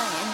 one.